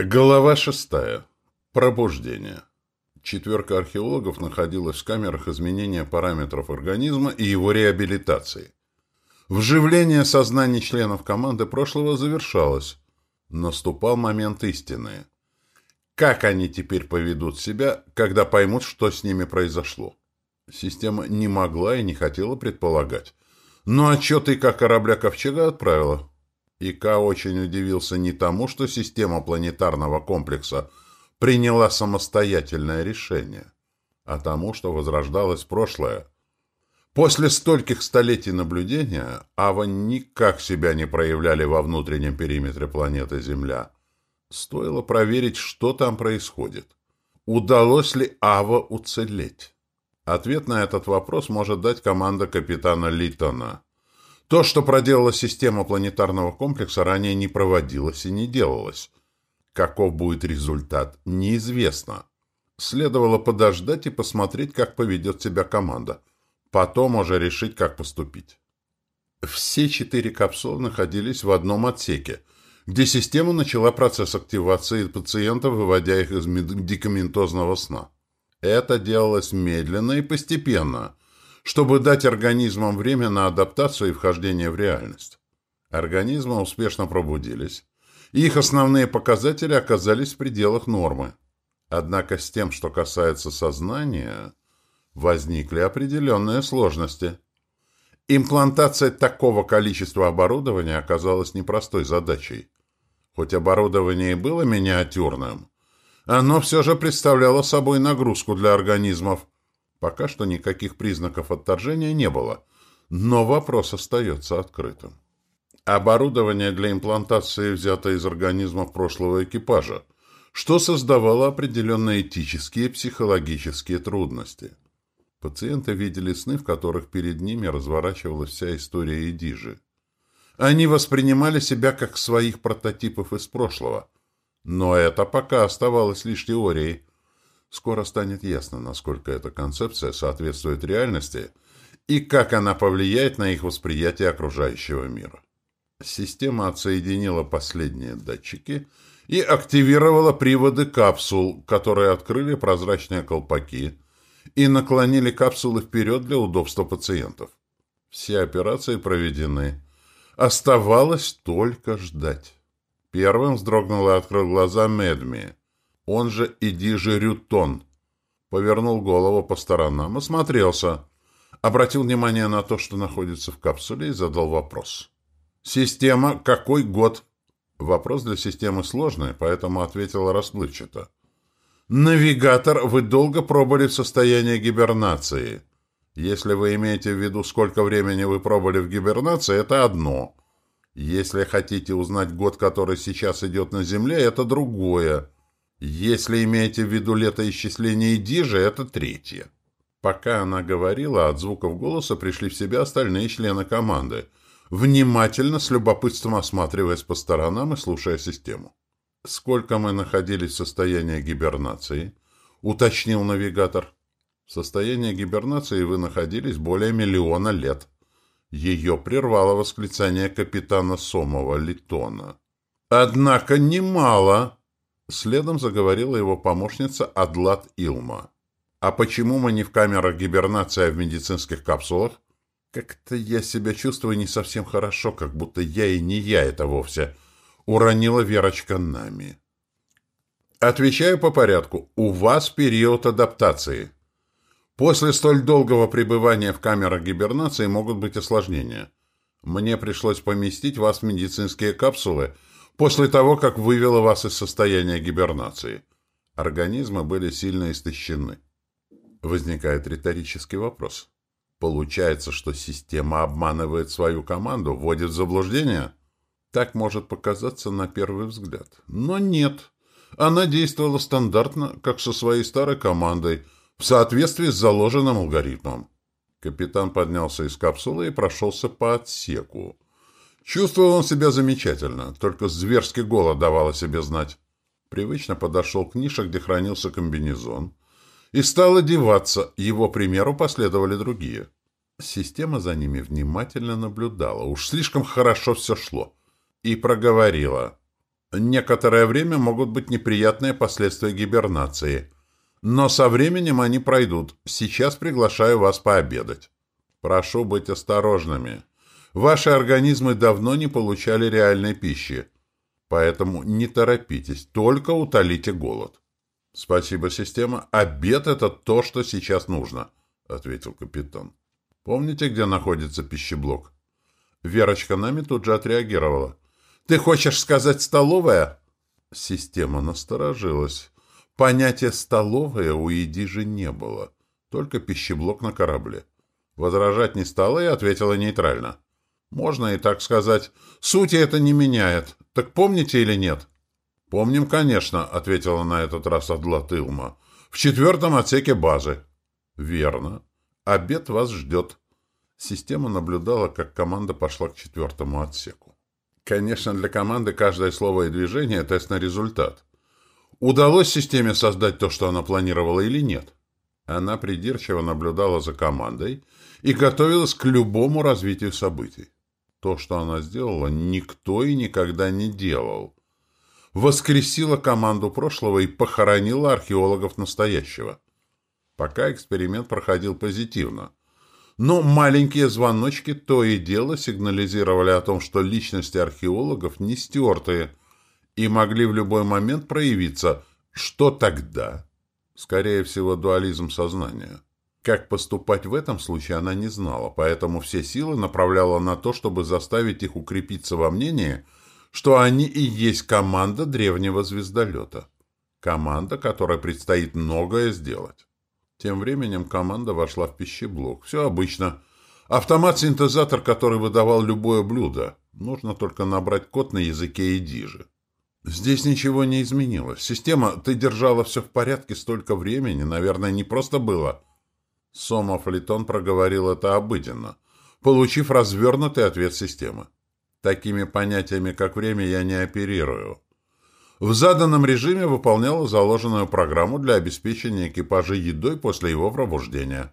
Глава шестая. Пробуждение. Четверка археологов находилась в камерах изменения параметров организма и его реабилитации. Вживление сознаний членов команды прошлого завершалось. Наступал момент истины. Как они теперь поведут себя, когда поймут, что с ними произошло? Система не могла и не хотела предполагать. Но отчеты как корабля Ковчега отправила. ИК очень удивился не тому, что система планетарного комплекса приняла самостоятельное решение, а тому, что возрождалось прошлое. После стольких столетий наблюдения Ава никак себя не проявляли во внутреннем периметре планеты Земля. Стоило проверить, что там происходит. Удалось ли Ава уцелеть? Ответ на этот вопрос может дать команда капитана Литтона. То, что проделала система планетарного комплекса, ранее не проводилось и не делалось. Каков будет результат, неизвестно. Следовало подождать и посмотреть, как поведет себя команда. Потом уже решить, как поступить. Все четыре капсулы находились в одном отсеке, где система начала процесс активации пациентов, выводя их из медикаментозного сна. Это делалось медленно и постепенно – чтобы дать организмам время на адаптацию и вхождение в реальность. Организмы успешно пробудились, и их основные показатели оказались в пределах нормы. Однако с тем, что касается сознания, возникли определенные сложности. Имплантация такого количества оборудования оказалась непростой задачей. Хоть оборудование и было миниатюрным, оно все же представляло собой нагрузку для организмов – Пока что никаких признаков отторжения не было, но вопрос остается открытым. Оборудование для имплантации взято из организмов прошлого экипажа, что создавало определенные этические и психологические трудности. Пациенты видели сны, в которых перед ними разворачивалась вся история Эдижи. Они воспринимали себя как своих прототипов из прошлого, но это пока оставалось лишь теорией, Скоро станет ясно, насколько эта концепция соответствует реальности и как она повлияет на их восприятие окружающего мира. Система отсоединила последние датчики и активировала приводы капсул, которые открыли прозрачные колпаки и наклонили капсулы вперед для удобства пациентов. Все операции проведены. Оставалось только ждать. Первым вздрогнул и открыл глаза Медми он же «Иди же, Рютон». Повернул голову по сторонам, осмотрелся, обратил внимание на то, что находится в капсуле, и задал вопрос. «Система, какой год?» Вопрос для системы сложный, поэтому ответил расплывчато. «Навигатор, вы долго пробыли в состоянии гибернации. Если вы имеете в виду, сколько времени вы пробыли в гибернации, это одно. Если хотите узнать год, который сейчас идет на Земле, это другое. Если имеете в виду летоисчисление Дижи, это третье. Пока она говорила, от звуков голоса пришли в себя остальные члены команды, внимательно, с любопытством осматриваясь по сторонам и слушая систему. «Сколько мы находились в состоянии гибернации?» — уточнил навигатор. «В состоянии гибернации вы находились более миллиона лет». Ее прервало восклицание капитана Сомова Литона. «Однако немало!» Следом заговорила его помощница Адлат Илма. «А почему мы не в камерах гибернации, а в медицинских капсулах?» «Как-то я себя чувствую не совсем хорошо, как будто я и не я это вовсе», — уронила Верочка нами. «Отвечаю по порядку. У вас период адаптации. После столь долгого пребывания в камерах гибернации могут быть осложнения. Мне пришлось поместить вас в медицинские капсулы — после того, как вывела вас из состояния гибернации. Организмы были сильно истощены. Возникает риторический вопрос. Получается, что система обманывает свою команду, вводит в заблуждение? Так может показаться на первый взгляд. Но нет. Она действовала стандартно, как со своей старой командой, в соответствии с заложенным алгоритмом. Капитан поднялся из капсулы и прошелся по отсеку. Чувствовал он себя замечательно, только зверский голод давал о себе знать. Привычно подошел к нише, где хранился комбинезон, и стал одеваться, его примеру последовали другие. Система за ними внимательно наблюдала, уж слишком хорошо все шло, и проговорила. Некоторое время могут быть неприятные последствия гибернации. Но со временем они пройдут. Сейчас приглашаю вас пообедать. Прошу быть осторожными. Ваши организмы давно не получали реальной пищи. Поэтому не торопитесь, только утолите голод. Спасибо, система. Обед — это то, что сейчас нужно, — ответил капитан. Помните, где находится пищеблок? Верочка нами тут же отреагировала. Ты хочешь сказать столовая? Система насторожилась. Понятия «столовая» у Едижи не было, только пищеблок на корабле. Возражать не стала и ответила нейтрально. Можно и так сказать. Сути это не меняет. Так помните или нет? Помним, конечно, ответила на этот раз Адлат Илма. В четвертом отсеке базы. Верно. Обед вас ждет. Система наблюдала, как команда пошла к четвертому отсеку. Конечно, для команды каждое слово и движение – тест на результат. Удалось системе создать то, что она планировала или нет? Она придирчиво наблюдала за командой и готовилась к любому развитию событий. То, что она сделала, никто и никогда не делал. Воскресила команду прошлого и похоронила археологов настоящего. Пока эксперимент проходил позитивно. Но маленькие звоночки то и дело сигнализировали о том, что личности археологов не стертые и могли в любой момент проявиться. Что тогда? Скорее всего, дуализм сознания. Как поступать в этом случае она не знала, поэтому все силы направляла на то, чтобы заставить их укрепиться во мнении, что они и есть команда древнего звездолета. Команда, которой предстоит многое сделать. Тем временем команда вошла в пищеблок. Все обычно. Автомат-синтезатор, который выдавал любое блюдо. Нужно только набрать код на языке Эдижи. Здесь ничего не изменилось. Система, ты держала все в порядке столько времени, наверное, не просто было – Сомов Литон проговорил это обыденно, получив развернутый ответ системы. Такими понятиями, как время, я не оперирую. В заданном режиме выполняла заложенную программу для обеспечения экипажа едой после его пробуждения.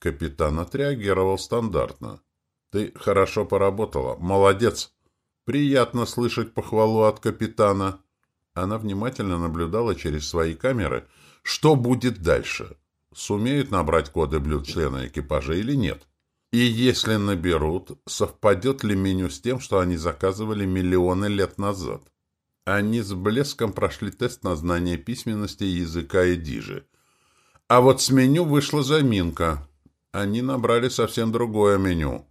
Капитан отреагировал стандартно. «Ты хорошо поработала. Молодец. Приятно слышать похвалу от капитана». Она внимательно наблюдала через свои камеры, что будет дальше сумеют набрать коды блюд члена экипажа или нет. И если наберут, совпадет ли меню с тем, что они заказывали миллионы лет назад. Они с блеском прошли тест на знание письменности языка и дижи. А вот с меню вышла заминка. Они набрали совсем другое меню.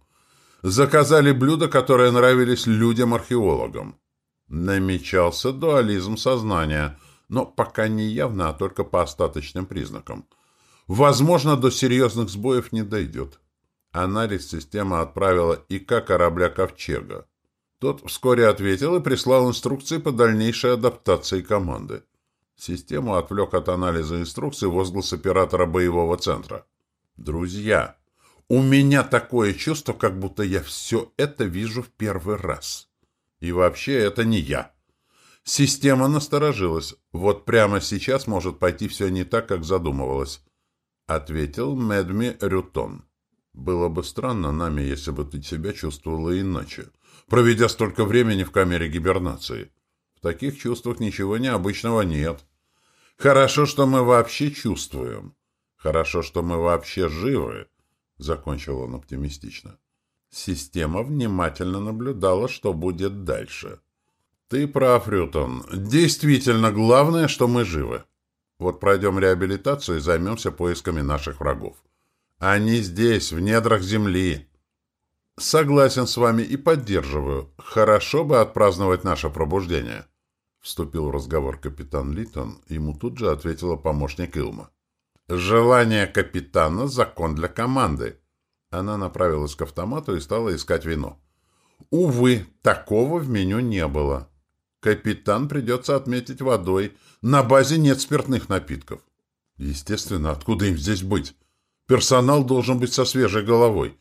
Заказали блюда, которые нравились людям-археологам. Намечался дуализм сознания, но пока не явно, а только по остаточным признакам – Возможно, до серьезных сбоев не дойдет. Анализ система отправила ИК корабля «Ковчега». Тот вскоре ответил и прислал инструкции по дальнейшей адаптации команды. Систему отвлек от анализа инструкций возглас оператора боевого центра. «Друзья, у меня такое чувство, как будто я все это вижу в первый раз. И вообще это не я». Система насторожилась. Вот прямо сейчас может пойти все не так, как задумывалось. — ответил Медми Рютон. «Было бы странно нами, если бы ты себя чувствовала иначе, проведя столько времени в камере гибернации. В таких чувствах ничего необычного нет. Хорошо, что мы вообще чувствуем. Хорошо, что мы вообще живы», — закончил он оптимистично. Система внимательно наблюдала, что будет дальше. «Ты прав, Рютон. Действительно, главное, что мы живы». Вот пройдем реабилитацию и займемся поисками наших врагов. Они здесь, в недрах земли. Согласен с вами и поддерживаю. Хорошо бы отпраздновать наше пробуждение. Вступил в разговор капитан Литон, ему тут же ответила помощник Илма. «Желание капитана — закон для команды». Она направилась к автомату и стала искать вино. Увы, такого в меню не было. Капитан придется отметить водой. На базе нет спиртных напитков. Естественно, откуда им здесь быть? Персонал должен быть со свежей головой.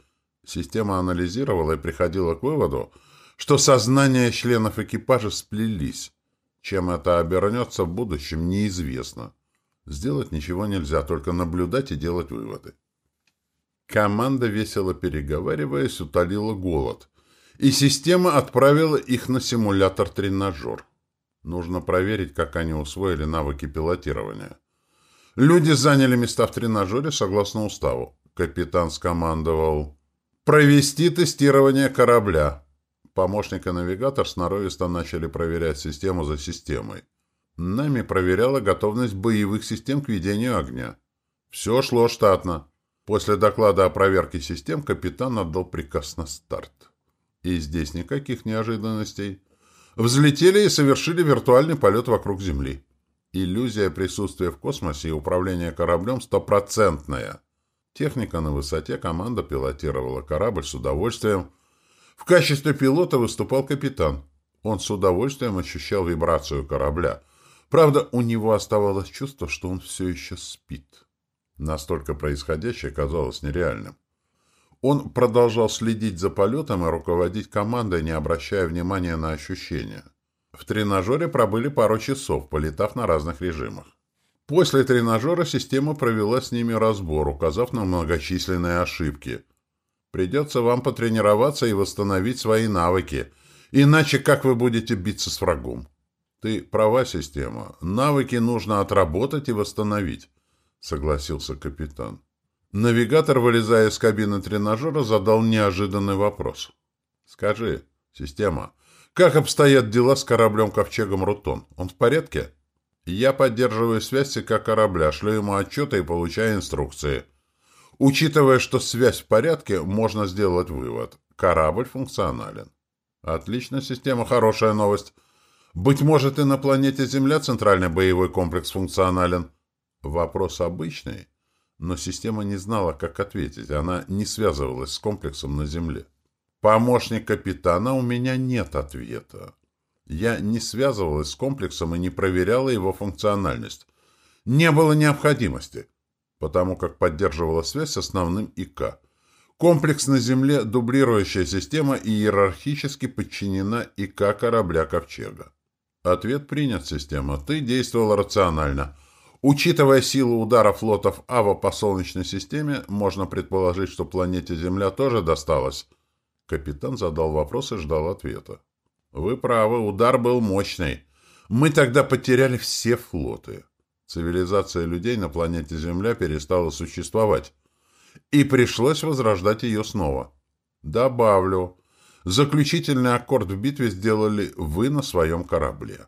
Система анализировала и приходила к выводу, что сознания членов экипажа сплелись. Чем это обернется в будущем, неизвестно. Сделать ничего нельзя, только наблюдать и делать выводы. Команда, весело переговариваясь, утолила голод – и система отправила их на симулятор-тренажер. Нужно проверить, как они усвоили навыки пилотирования. Люди заняли места в тренажере согласно уставу. Капитан скомандовал «Провести тестирование корабля». Помощник и навигатор сноровисто начали проверять систему за системой. Нами проверяла готовность боевых систем к ведению огня. Все шло штатно. После доклада о проверке систем капитан отдал приказ на старт. И здесь никаких неожиданностей. Взлетели и совершили виртуальный полет вокруг Земли. Иллюзия присутствия в космосе и управления кораблем стопроцентная. Техника на высоте, команда пилотировала корабль с удовольствием. В качестве пилота выступал капитан. Он с удовольствием ощущал вибрацию корабля. Правда, у него оставалось чувство, что он все еще спит. Настолько происходящее казалось нереальным. Он продолжал следить за полетом и руководить командой, не обращая внимания на ощущения. В тренажере пробыли пару часов, полетав на разных режимах. После тренажера система провела с ними разбор, указав на многочисленные ошибки. Придется вам потренироваться и восстановить свои навыки, иначе как вы будете биться с врагом? Ты права, система. Навыки нужно отработать и восстановить, согласился капитан. Навигатор, вылезая из кабины тренажера, задал неожиданный вопрос. «Скажи, система, как обстоят дела с кораблем-ковчегом «Рутон»? Он в порядке?» «Я поддерживаю связь с ИК корабля, шлю ему отчеты и получаю инструкции. Учитывая, что связь в порядке, можно сделать вывод. Корабль функционален». «Отлично, система, хорошая новость. Быть может, и на планете Земля центральный боевой комплекс функционален?» «Вопрос обычный» но система не знала, как ответить. Она не связывалась с комплексом на Земле. «Помощник капитана, у меня нет ответа. Я не связывалась с комплексом и не проверяла его функциональность. Не было необходимости, потому как поддерживала связь с основным ИК. Комплекс на Земле – дублирующая система иерархически подчинена ИК корабля «Ковчега». Ответ принят, система. Ты действовала рационально. Учитывая силу удара флотов Ава по Солнечной системе, можно предположить, что планете Земля тоже досталось. Капитан задал вопрос и ждал ответа. Вы правы, удар был мощный. Мы тогда потеряли все флоты. Цивилизация людей на планете Земля перестала существовать. И пришлось возрождать ее снова. Добавлю. Заключительный аккорд в битве сделали вы на своем корабле.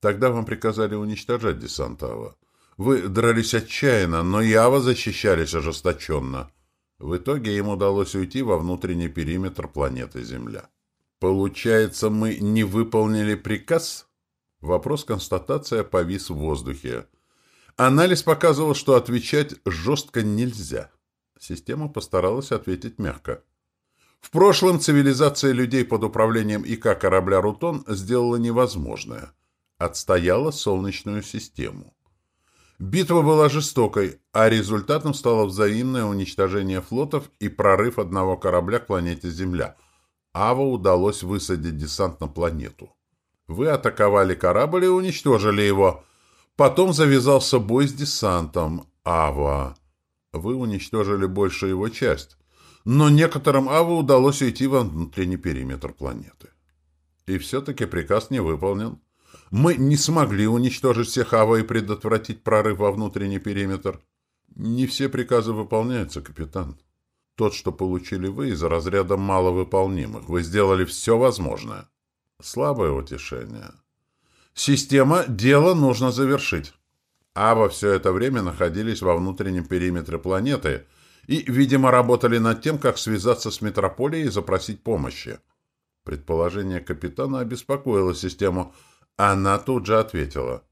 Тогда вам приказали уничтожать десант Ава. Вы дрались отчаянно, но Ява защищались ожесточенно. В итоге им удалось уйти во внутренний периметр планеты Земля. Получается, мы не выполнили приказ? Вопрос констатация повис в воздухе. Анализ показывал, что отвечать жестко нельзя. Система постаралась ответить мягко. В прошлом цивилизация людей под управлением ИК корабля «Рутон» сделала невозможное. Отстояла Солнечную систему. Битва была жестокой, а результатом стало взаимное уничтожение флотов и прорыв одного корабля к планете Земля. Ава удалось высадить десант на планету. Вы атаковали корабль и уничтожили его. Потом завязался бой с десантом. Ава. Вы уничтожили большую его часть. Но некоторым Ава удалось уйти во внутренний периметр планеты. И все-таки приказ не выполнен. Мы не смогли уничтожить всех АВА и предотвратить прорыв во внутренний периметр. Не все приказы выполняются, капитан. Тот, что получили вы, из разряда маловыполнимых. Вы сделали все возможное. Слабое утешение. Система «Дело нужно завершить». АВА все это время находились во внутреннем периметре планеты и, видимо, работали над тем, как связаться с метрополией и запросить помощи. Предположение капитана обеспокоило систему – она тут же ответила.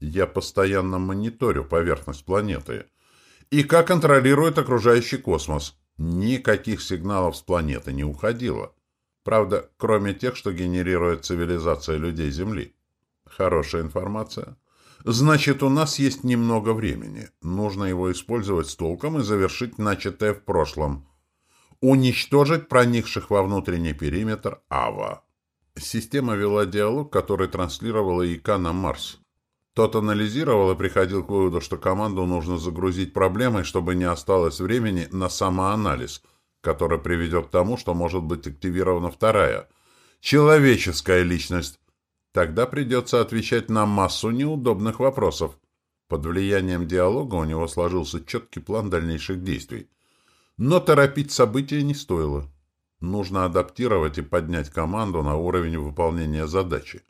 «Я постоянно мониторю поверхность планеты. И как контролирует окружающий космос. Никаких сигналов с планеты не уходило. Правда, кроме тех, что генерирует цивилизация людей Земли. Хорошая информация. Значит, у нас есть немного времени. Нужно его использовать с толком и завершить начатое в прошлом. Уничтожить проникших во внутренний периметр Ава. Система вела диалог, который транслировала ИК на Марс. Тот анализировал и приходил к выводу, что команду нужно загрузить проблемой, чтобы не осталось времени на самоанализ, который приведет к тому, что может быть активирована вторая, человеческая личность. Тогда придется отвечать на массу неудобных вопросов. Под влиянием диалога у него сложился четкий план дальнейших действий. Но торопить события не стоило. Нужно адаптировать и поднять команду на уровень выполнения задачи.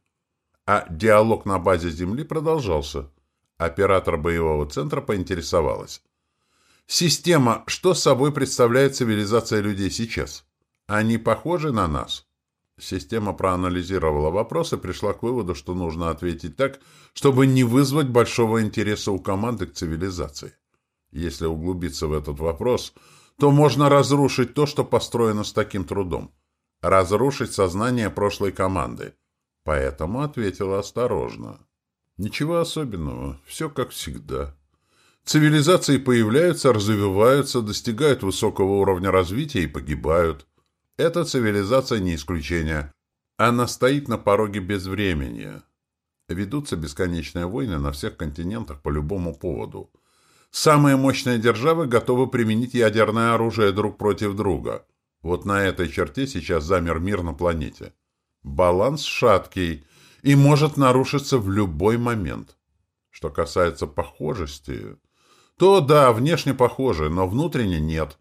А диалог на базе Земли продолжался. Оператор боевого центра поинтересовалась. Система, что собой представляет цивилизация людей сейчас? Они похожи на нас? Система проанализировала вопрос и пришла к выводу, что нужно ответить так, чтобы не вызвать большого интереса у команды к цивилизации. Если углубиться в этот вопрос, то можно разрушить то, что построено с таким трудом. Разрушить сознание прошлой команды. Поэтому ответила осторожно. Ничего особенного, все как всегда. Цивилизации появляются, развиваются, достигают высокого уровня развития и погибают. Эта цивилизация не исключение. Она стоит на пороге безвременья. Ведутся бесконечные войны на всех континентах по любому поводу. Самые мощные державы готовы применить ядерное оружие друг против друга. Вот на этой черте сейчас замер мир на планете. Баланс шаткий и может нарушиться в любой момент. Что касается похожести, то да, внешне похожи, но внутренне нет.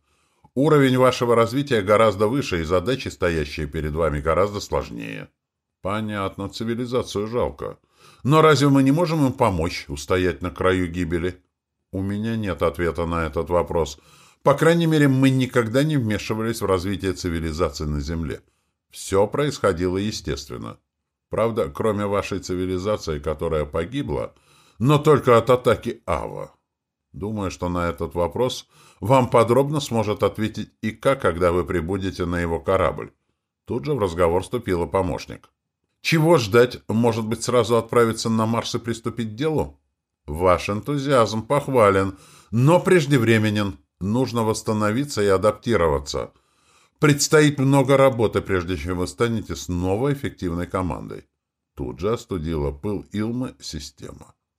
Уровень вашего развития гораздо выше, и задачи, стоящие перед вами, гораздо сложнее. Понятно, цивилизацию жалко. Но разве мы не можем им помочь устоять на краю гибели? У меня нет ответа на этот вопрос. По крайней мере, мы никогда не вмешивались в развитие цивилизации на Земле. Все происходило естественно. Правда, кроме вашей цивилизации, которая погибла, но только от атаки Ава. Думаю, что на этот вопрос вам подробно сможет ответить ИК, когда вы прибудете на его корабль. Тут же в разговор вступила помощник. Чего ждать? Может быть, сразу отправиться на Марс и приступить к делу? Ваш энтузиазм похвален, но преждевременен. Нужно восстановиться и адаптироваться. Предстоит много работы, прежде чем вы станете снова эффективной командой. Тут же остудила пыл Илмы система.